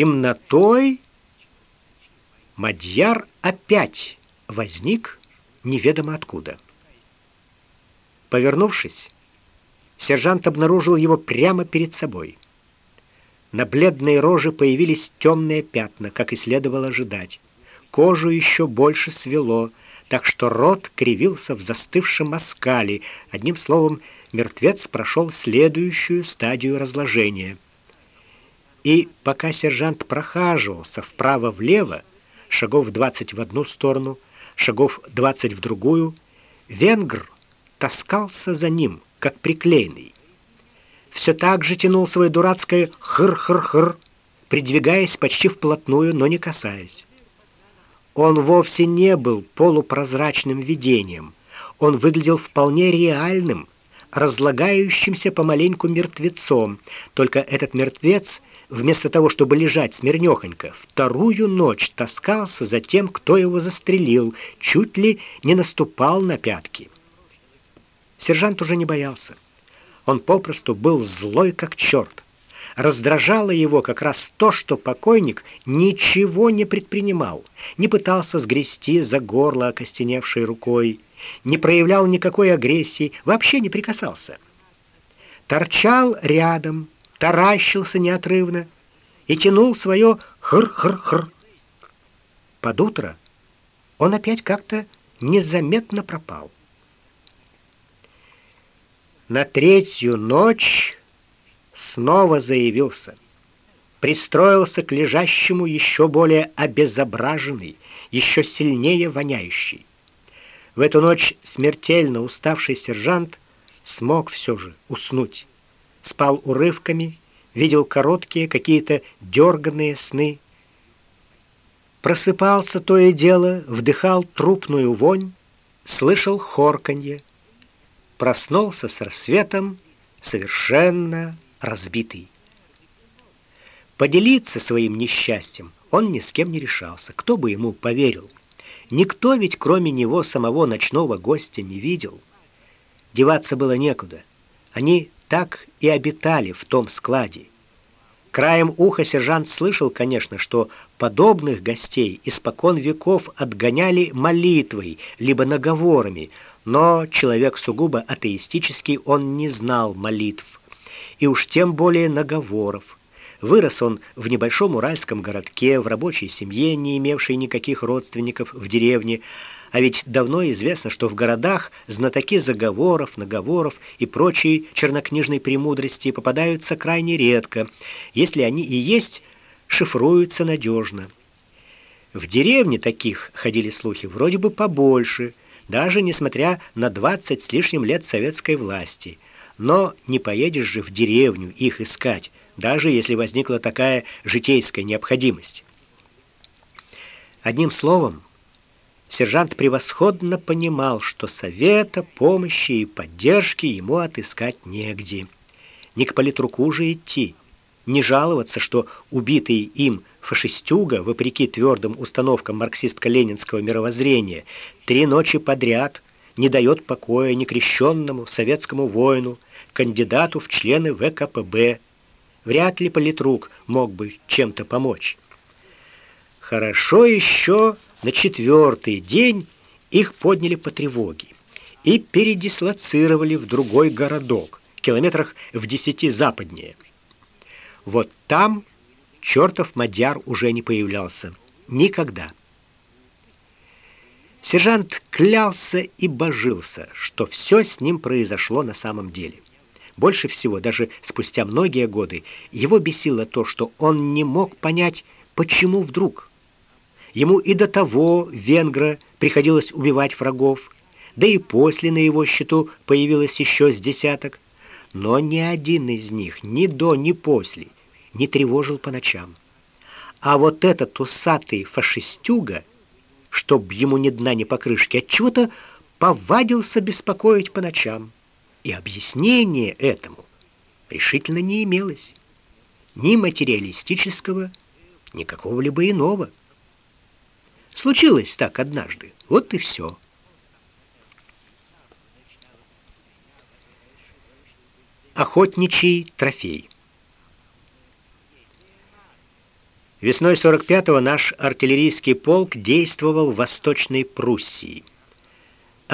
темнотой Мадьяр опять возник неведомо откуда. Повернувшись, сержант обнаружил его прямо перед собой. На бледной роже появились темные пятна, как и следовало ожидать. Кожу еще больше свело, так что рот кривился в застывшем оскале. Одним словом, мертвец прошел следующую стадию разложения. И пока сержант прохаживался вправо-влево, шагов 20 в одну сторону, шагов 20 в другую, венгр таскался за ним, как приклеенный. Все так же тянул свое дурацкое хр-хр-хр, придвигаясь почти вплотную, но не касаясь. Он вовсе не был полупрозрачным видением. Он выглядел вполне реальным, разлагающимся помаленьку мертвецом. Только этот мертвец, вместо того, чтобы лежать смирнёхонько, вторую ночь таскался за тем, кто его застрелил, чуть ли не наступал на пятки. Сержант уже не боялся. Он попросту был злой как черт. Раздражало его как раз то, что покойник ничего не предпринимал, не пытался сгрести за горло окостеневшей рукой, не проявлял никакой агрессии, вообще не прикасался. Торчал рядом, таращился неотрывно и тянул свое хр-хр-хр. Под утро он опять как-то незаметно пропал. На третью ночь снова заявился. Пристроился к лежащему еще более обезображенный, еще сильнее воняющий. В эту ночь смертельно уставший сержант смог все же уснуть. Спал урывками, видел короткие какие-то дерганные сны. Просыпался то и дело, вдыхал трупную вонь, слышал хорканье. Проснулся с рассветом совершенно разбитый. Поделиться своим несчастьем он ни с кем не решался. Кто бы ему поверил? Никто ведь кроме него самого ночного гостя не видел. Деваться было некуда. Они так и обитали в том складе. Краем уха сержант слышал, конечно, что подобных гостей испокон веков отгоняли молитвой либо наговорами, но человек сугубо атеистический, он не знал молитв и уж тем более наговоров. Вырос он в небольшом уральском городке, в рабочей семье, не имевшей никаких родственников в деревне, а ведь давно известно, что в городах знатоки заговоров, наговоров и прочей чернокнижной премудрости попадаются крайне редко. Если они и есть, шифруются надежно. В деревне таких ходили слухи вроде бы побольше, даже несмотря на 20 с лишним лет советской власти. Но не поедешь же в деревню их искать даже если возникла такая житейская необходимость. Одним словом, сержант превосходно понимал, что совета, помощи и поддержки ему отыскать негде. Не к политруку же идти, не жаловаться, что убитый им фашистюга, вопреки твердым установкам марксистско-ленинского мировоззрения, три ночи подряд не дает покоя некрещенному советскому воину, кандидату в члены ВКПБ, Вряд ли политрук мог бы чем-то помочь. Хорошо еще на четвертый день их подняли по тревоге и передислоцировали в другой городок, километрах в десяти западнее. Вот там чертов мадяр уже не появлялся никогда. Сержант клялся и божился, что все с ним произошло на самом деле. Больше всего, даже спустя многие годы, его бесило то, что он не мог понять, почему вдруг. Ему и до того венгра приходилось убивать врагов, да и после на его счету появилось еще с десяток, но ни один из них ни до, ни после не тревожил по ночам. А вот этот усатый фашистюга, чтоб ему ни дна, ни покрышки, от чего-то повадился беспокоить по ночам и объяснения этому решительно не имелось. Ни материалистического, ни какого-либо иного. Случилось так однажды. Вот и все. Охотничий трофей. Весной 45-го наш артиллерийский полк действовал в Восточной Пруссии.